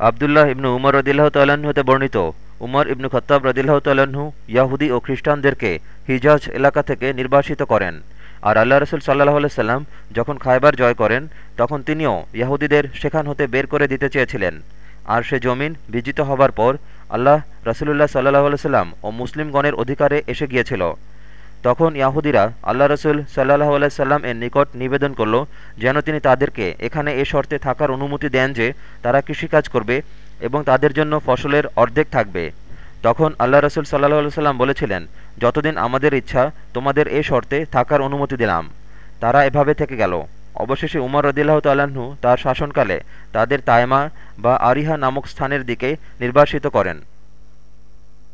আবদুল্লাহ ইবনু উমর রদিল্লাহ তাল্লাহ্ন হতে বর্ণিত। উমর ইবনু খত্তাব রদিল্লাহ তাল্লাহ্ন ইয়াহুদি ও খ্রিস্টানদেরকে হিজাজ এলাকা থেকে নির্বাসিত করেন। আর আল্লাহ রসুল সাল্লাহ সাল্লাম যখন খায়বার জয় করেন, তখন তিনিও ইয়াহুদিদের সেখান হতে বের করে দিতে চেয়েছিলেন। আর সে জমিন বিজিত হবার পর আল্লাহ রসুলুল্লাহ সাল্লাহ সাল্লাম ও মুসলিমগণের অধিকারে এসে গিয়েছিল। তখন ইয়াহুদিরা আল্লাহ রসুল সাল্লাহ আলাইসাল্লাম এর নিকট নিবেদন করল যেন তিনি তাদেরকে এখানে এ শর্তে থাকার অনুমতি দেন যে তারা কৃষিকাজ করবে এবং তাদের জন্য ফসলের অর্ধেক থাকবে। তখন আল্লাহ রসুল সাল্লাহ সাল্লাম বলেছিলেন, যতদিন আমাদের ইচ্ছা, তোমাদের এ শর্তে থাকার অনুমতি দিলাম। তারা এভাবে থেকে গেল। অবশেষে উমর রদিল্লাহ তাল্লাহ্ন তার শাসনকালে তাদের তায়মা বা আরিহা নামক স্থানের দিকে নির্বাসিত করেন।